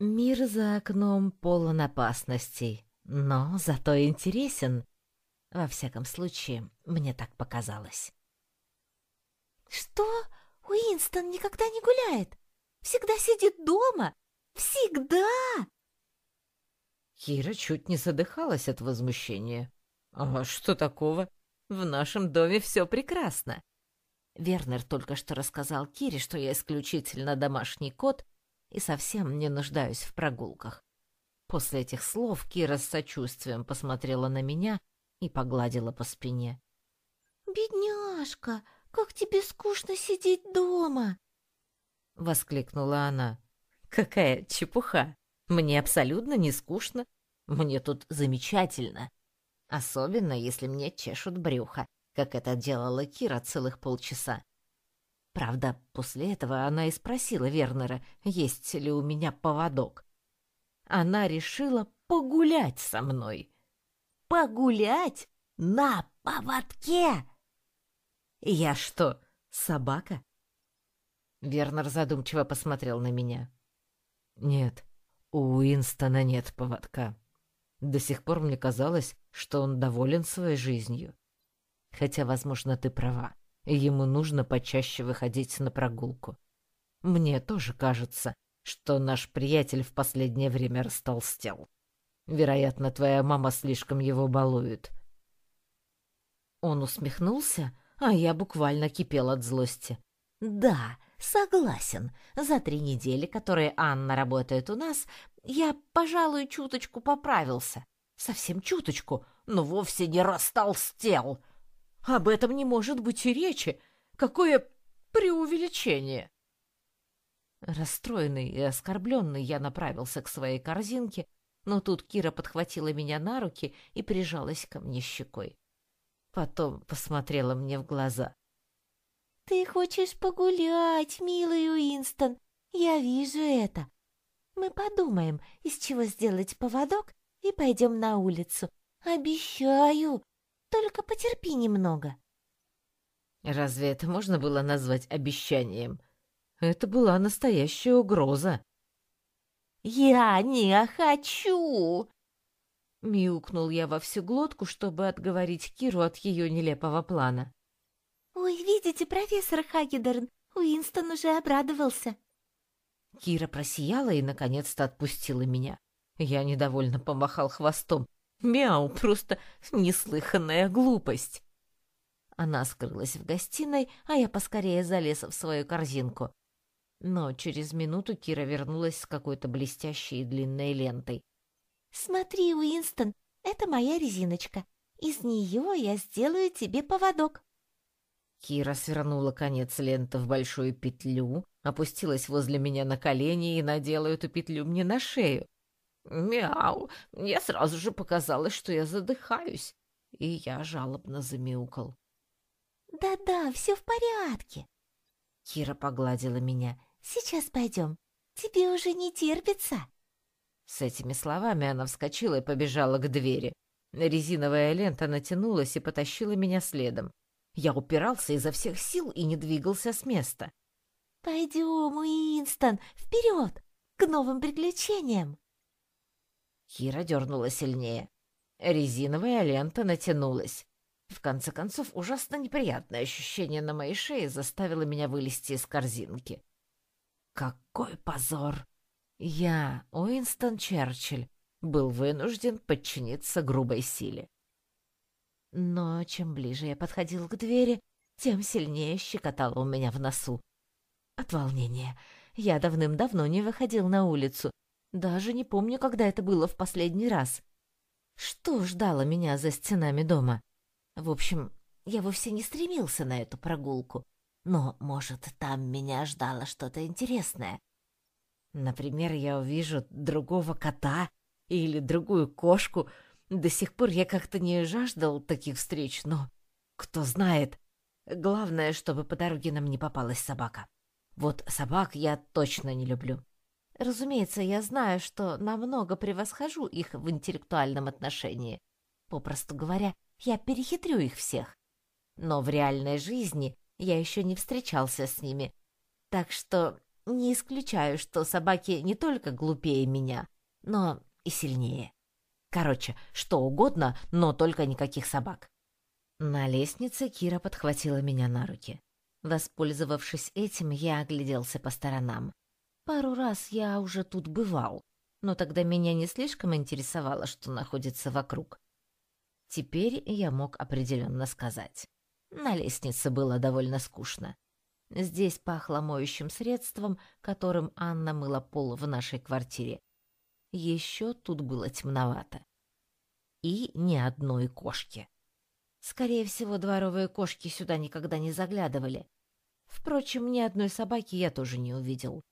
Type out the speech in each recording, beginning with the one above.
Мир за окном полон опасностей, но зато интересен. Во всяком случае, мне так показалось. «Что? Уинстон никогда не гуляет? Всегда сидит дома? Всегда!» Кира чуть не задыхалась от возмущения. «А что такого? В нашем доме все прекрасно. Вернер только что рассказал Кире, что я исключительно домашний кот и совсем не нуждаюсь в прогулках. После этих слов Кира с сочувствием посмотрела на меня и погладила по спине. «Бедняжка, как тебе скучно сидеть дома!» — воскликнула она. «Какая чепуха! Мне абсолютно не скучно. Мне тут замечательно. Особенно, если мне чешут брюхо, как это делала Кира целых полчаса. Правда, после этого она и спросила Вернера, есть ли у меня поводок. Она решила погулять со мной. Погулять на поводке! Я что, собака? Вернер задумчиво посмотрел на меня. Нет, у Уинстона нет поводка. До сих пор мне казалось, что он доволен своей жизнью. Хотя, возможно, ты права. Ему нужно почаще выходить на прогулку. Мне тоже кажется, что наш приятель в последнее время растолстел. Вероятно, твоя мама слишком его балует. Он усмехнулся, а я буквально кипел от злости. Да, согласен. За три недели, которые Анна работает у нас, я, пожалуй, чуточку поправился. Совсем чуточку, но вовсе не растолстел. Об этом не может быть и речи. Какое преувеличение! Расстроенный и оскорбленный я направился к своей корзинке, но тут Кира подхватила меня на руки и прижалась ко мне щекой. Потом посмотрела мне в глаза. «Ты хочешь погулять, милый Уинстон, я вижу это. Мы подумаем, из чего сделать поводок, и пойдем на улицу. Обещаю, только потерпи немного. Разве это можно было назвать обещанием? Это была настоящая угроза. «Я не хочу!» Мяукнул я во всю глотку, чтобы отговорить Киру от ее нелепого плана. «Ой, видите, профессор Хагедерн, Уинстон уже обрадовался». Кира просияла и, наконец-то, отпустила меня. Я недовольно помахал хвостом. Мяу, просто неслыханная глупость. Она скрылась в гостиной, а я поскорее залез в свою корзинку. Но через минуту Кира вернулась с какой-то блестящей и длинной лентой. «Смотри, Уинстон, это моя резиночка. Из нее я сделаю тебе поводок». Кира свернула конец ленты в большую петлю, опустилась возле меня на колени и надела эту петлю мне на шею. Мяу! Мне сразу же показалось, что я задыхаюсь, и я жалобно замяукал. «Да-да, все в порядке!» Кира погладила меня. «Сейчас пойдем. Тебе уже не терпится!» С этими словами она вскочила и побежала к двери. Резиновая лента натянулась и потащила меня следом. Я упирался изо всех сил и не двигался с места. «Пойдем, Уинстон, вперед! К новым приключениям!» Кира дернула сильнее. Резиновая лента натянулась. В конце концов, ужасно неприятное ощущение на моей шее заставило меня вылезти из корзинки. Какой позор! Я, Уинстон Черчилль, был вынужден подчиниться грубой силе. Но чем ближе я подходил к двери, тем сильнее щекотало у меня в носу. От волнения я давным-давно не выходил на улицу даже не помню, когда это было в последний раз. Что ждало меня за стенами дома? В общем, я вовсе не стремился на эту прогулку. Но, может, там меня ждало что-то интересное. Например, я увижу другого кота или другую кошку. До сих пор я как-то не жаждал таких встреч, но кто знает. Главное, чтобы по дороге нам не попалась собака. Вот собак я точно не люблю. Разумеется, я знаю, что намного превосхожу их в интеллектуальном отношении. Попросту говоря, я перехитрю их всех. Но в реальной жизни я еще не встречался с ними. Так что Не исключаю, что собаки не только глупее меня, но и сильнее. Короче, что угодно, но только никаких собак. На лестнице Кира подхватила меня на руки. Воспользовавшись этим, я огляделся по сторонам. Пару раз я уже тут бывал, но тогда меня не слишком интересовало, что находится вокруг. Теперь я мог определенно сказать. На лестнице было довольно скучно. Здесь пахло моющим средством, которым Анна мыла пол в нашей квартире. Еще тут было темновато. И ни одной кошки. Скорее всего, дворовые кошки сюда никогда не заглядывали. Впрочем, ни одной собаки я тоже не увидел.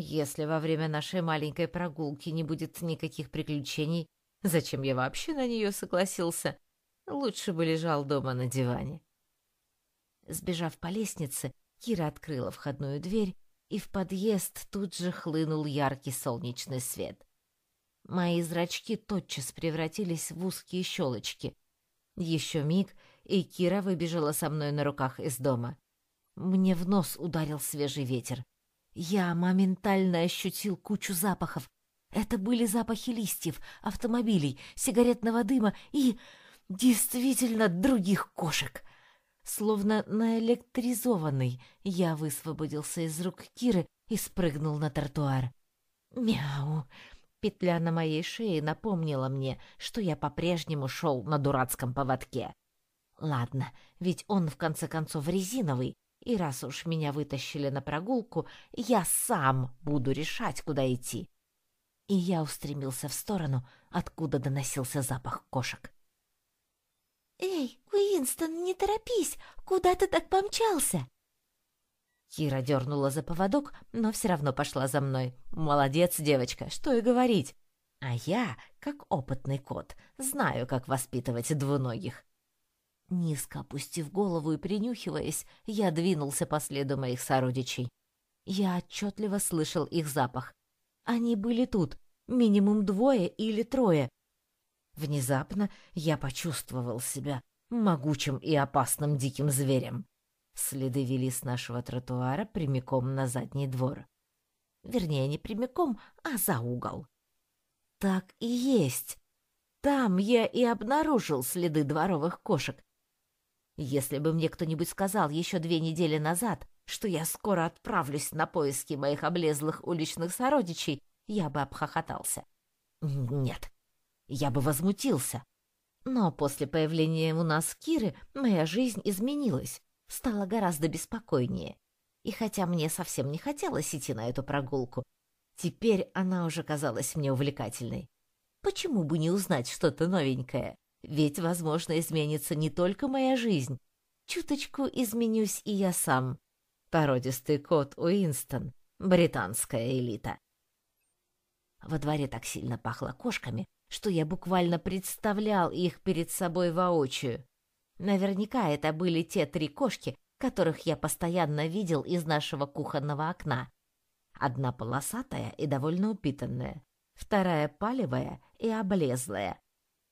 Если во время нашей маленькой прогулки не будет никаких приключений, зачем я вообще на нее согласился? Лучше бы лежал дома на диване. Сбежав по лестнице, Кира открыла входную дверь, и в подъезд тут же хлынул яркий солнечный свет. Мои зрачки тотчас превратились в узкие щелочки. Еще миг, и Кира выбежала со мной на руках из дома. Мне в нос ударил свежий ветер. Я моментально ощутил кучу запахов. Это были запахи листьев, автомобилей, сигаретного дыма и, действительно, других кошек. Словно наэлектризованный, я высвободился из рук Киры и спрыгнул на тротуар. Мяу! Петля на моей шее напомнила мне, что я по-прежнему шел на дурацком поводке. Ладно, ведь он в конце концов резиновый, и раз уж меня вытащили на прогулку, я сам буду решать, куда идти. И я устремился в сторону, откуда доносился запах кошек. «Эй, Уинстон, не торопись! Куда ты так помчался?» Кира дернула за поводок, но все равно пошла за мной. «Молодец, девочка, что и говорить!» А я, как опытный кот, знаю, как воспитывать двуногих. Низко опустив голову и принюхиваясь, я двинулся по следу моих сородичей. Я отчетливо слышал их запах. Они были тут, минимум двое или трое. Внезапно я почувствовал себя могучим и опасным диким зверем. Следы вели с нашего тротуара прямиком на задний двор. Вернее, не прямиком, а за угол. Так и есть. Там я и обнаружил следы дворовых кошек. Если бы мне кто-нибудь сказал еще две недели назад, что я скоро отправлюсь на поиски моих облезлых уличных сородичей, я бы обхохотался. Нет, я бы возмутился. Но после появления у нас Киры моя жизнь изменилась, стала гораздо беспокойнее. И хотя мне совсем не хотелось идти на эту прогулку, теперь она уже казалась мне увлекательной. Почему бы не узнать что-то новенькое? Ведь, возможно, изменится не только моя жизнь. Чуточку изменюсь и я сам. Породистый кот Уинстон, британская элита. Во дворе так сильно пахло кошками, что я буквально представлял их перед собой воочию. Наверняка это были те три кошки, которых я постоянно видел из нашего кухонного окна. Одна полосатая и довольно упитанная, вторая палевая и облезлая,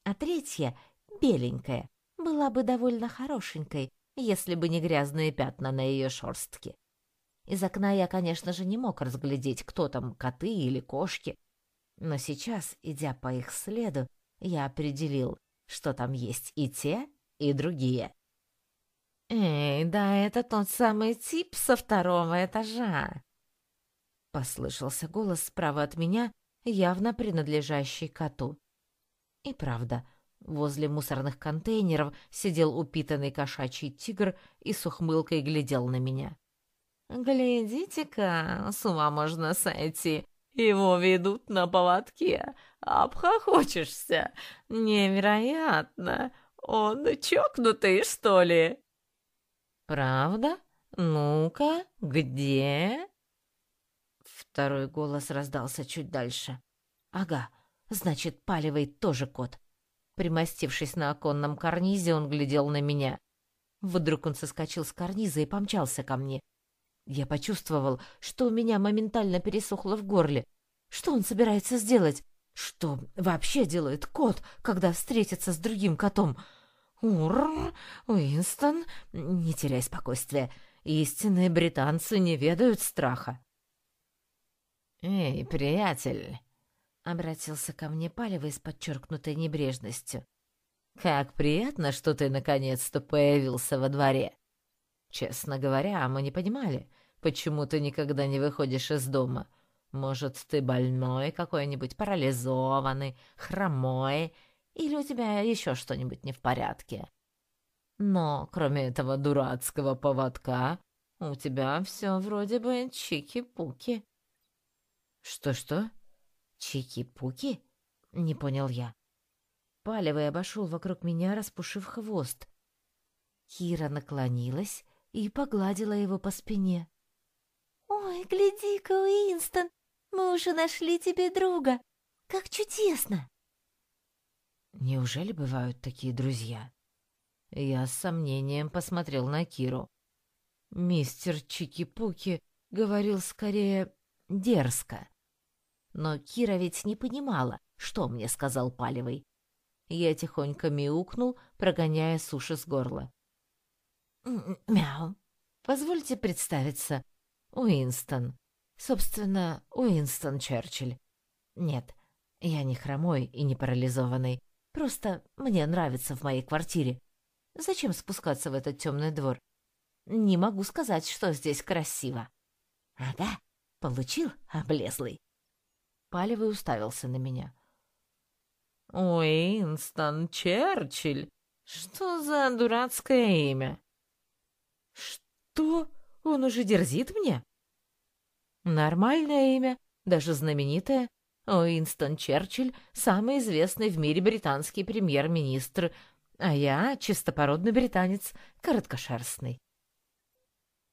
а третья, беленькая, была бы довольно хорошенькой, если бы не грязные пятна на ее шерстке. Из окна я, конечно же, не мог разглядеть, кто там, коты или кошки, но сейчас, идя по их следу, я определил, что там есть и те, и другие. «Эй, да это тот самый тип со второго этажа!» Послышался голос справа от меня, явно принадлежащий коту. И правда, возле мусорных контейнеров сидел упитанный кошачий тигр и с ухмылкой глядел на меня. «Глядите-ка, с ума можно сойти. Его ведут на поводке. Обхохочешься. Невероятно. Он чокнутый, что ли?» «Правда? Ну-ка, где?» Второй голос раздался чуть дальше. «Ага, Значит, Палевый тоже кот. Примостившись на оконном карнизе, он глядел на меня. Вдруг он соскочил с карниза и помчался ко мне. Я почувствовал, что у меня моментально пересохло в горле. Что он собирается сделать? Что вообще делает кот, когда встретится с другим котом? Ур, Уинстон, не теряй спокойствия. Истинные британцы не ведают страха. «Эй, приятель!» — обратился ко мне Палевый с подчеркнутой небрежностью. «Как приятно, что ты наконец-то появился во дворе. Честно говоря, мы не понимали, почему ты никогда не выходишь из дома. Может, ты больной какой-нибудь, парализованный, хромой, или у тебя еще что-нибудь не в порядке. Но кроме этого дурацкого поводка, у тебя все вроде бы чики-пуки». «Что-что? Чики-пуки?» — не понял я. Палевый обошел вокруг меня, распушив хвост. Кира наклонилась и погладила его по спине. «Ой, гляди-ка, Уинстон, мы уже нашли тебе друга. Как чудесно!» Неужели бывают такие друзья? Я с сомнением посмотрел на Киру. Мистер Чики-Пуки говорил скорее дерзко. Но Кира ведь не понимала, что мне сказал Палевый. Я тихонько мяукнул, прогоняя суши с горла. «Мяу. Позвольте представиться. Уинстон. Собственно, Уинстон Черчилль. Нет, я не хромой и не парализованный. Просто мне нравится в моей квартире. Зачем спускаться в этот темный двор? Не могу сказать, что здесь красиво». «Ага, получил, облезлый?» Палевый уставился на меня. «Уинстон Черчилль? Что за дурацкое имя?» «Что? Он уже дерзит мне?» «Нормальное имя, даже знаменитое. Уинстон Черчилль — самый известный в мире британский премьер-министр, а я — чистопородный британец, короткошерстный».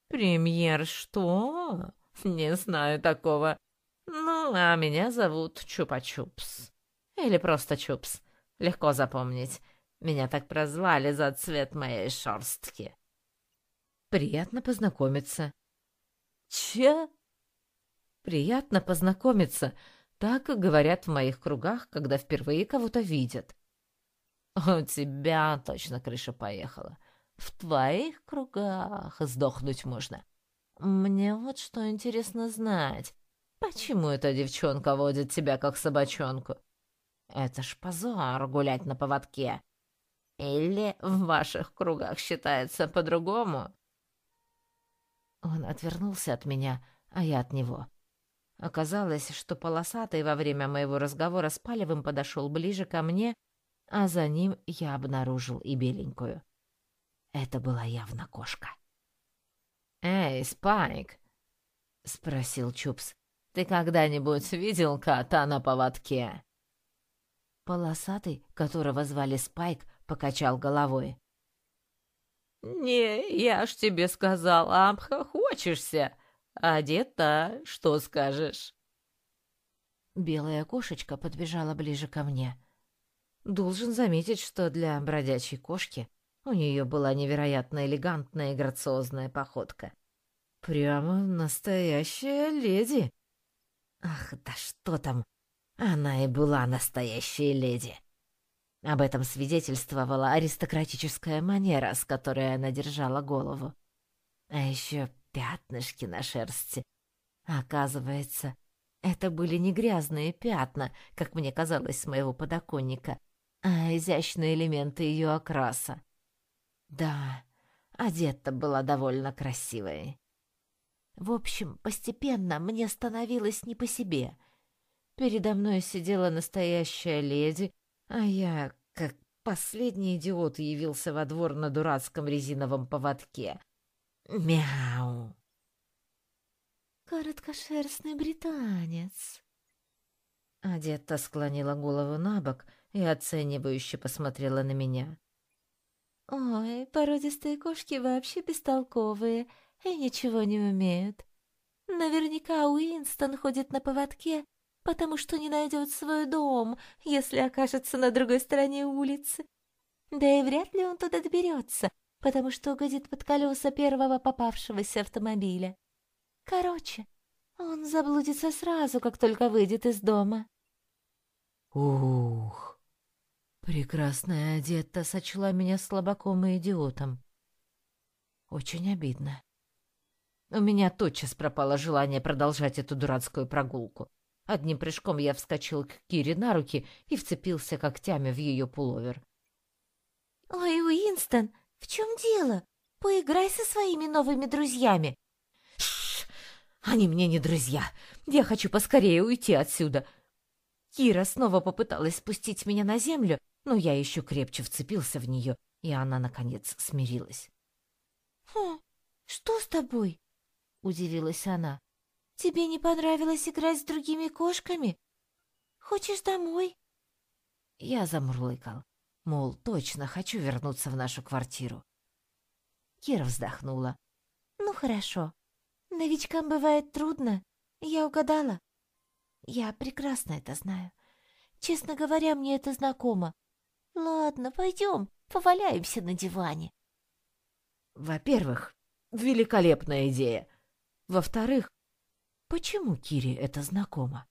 «Премьер что? Не знаю такого. Ну, а меня зовут Чупа-Чупс. Или просто Чупс. Легко запомнить. Меня так прозвали за цвет моей шерстки. Приятно познакомиться. Че? Приятно познакомиться. Так говорят в моих кругах, когда впервые кого-то видят. У тебя точно крыша поехала. В твоих кругах сдохнуть можно. Мне вот что интересно знать. Почему эта девчонка водит тебя как собачонку? Это ж позор гулять на поводке. Или в ваших кругах считается по-другому? Он отвернулся от меня, а я от него. Оказалось, что полосатый во время моего разговора с Палевым подошел ближе ко мне, а за ним я обнаружил и беленькую. Это была явно кошка. «Эй, Спайк!» — спросил Чупс. Ты когда-нибудь видел кота на поводке?» Полосатый, которого звали Спайк, покачал головой. «Не, я ж тебе сказал, обхохочешься. А дед-то что скажешь?» Белая кошечка подбежала ближе ко мне. Должен заметить, что для бродячей кошки у нее была невероятно элегантная и грациозная походка. Прямо настоящая леди. Ах, да что там! Она и была настоящей леди. Об этом свидетельствовала аристократическая манера, с которой она держала голову. А еще пятнышки на шерсти. Оказывается, это были не грязные пятна, как мне казалось с моего подоконника, а изящные элементы ее окраса. Да, одета была довольно красивой. В общем, постепенно мне становилось не по себе. Передо мной сидела настоящая леди, а я, как последний идиот, явился во двор на дурацком резиновом поводке. Мяу! Короткошерстный британец. Одетта склонила голову на бок и оценивающе посмотрела на меня. «Ой, породистые кошки вообще бестолковые и ничего не умеют. Наверняка Уинстон ходит на поводке, потому что не найдет свой дом, если окажется на другой стороне улицы. Да и вряд ли он туда доберется, потому что угодит под колеса первого попавшегося автомобиля. Короче, он заблудится сразу, как только выйдет из дома. Ух! Прекрасная одета сочла меня слабаком и идиотом. Очень обидно. У меня тотчас пропало желание продолжать эту дурацкую прогулку. Одним прыжком я вскочил к Кире на руки и вцепился когтями в ее пуловер. «Ой, Уинстон, в чем дело? Поиграй со своими новыми друзьями!» «Шш! Они мне не друзья! Я хочу поскорее уйти отсюда!» Кира снова попыталась спустить меня на землю, но я еще крепче вцепился в нее, и она, наконец, смирилась. «Хм, что с тобой?» — удивилась она. «Тебе не понравилось играть с другими кошками? Хочешь домой?» Я замурлыкал, мол, точно хочу вернуться в нашу квартиру. Кира вздохнула. «Ну, хорошо. Новичкам бывает трудно. Я угадала. Я прекрасно это знаю. Честно говоря, мне это знакомо. Ладно, пойдем, поваляемся на диване. Во-первых, великолепная идея. Во-вторых, почему Кире это знакомо?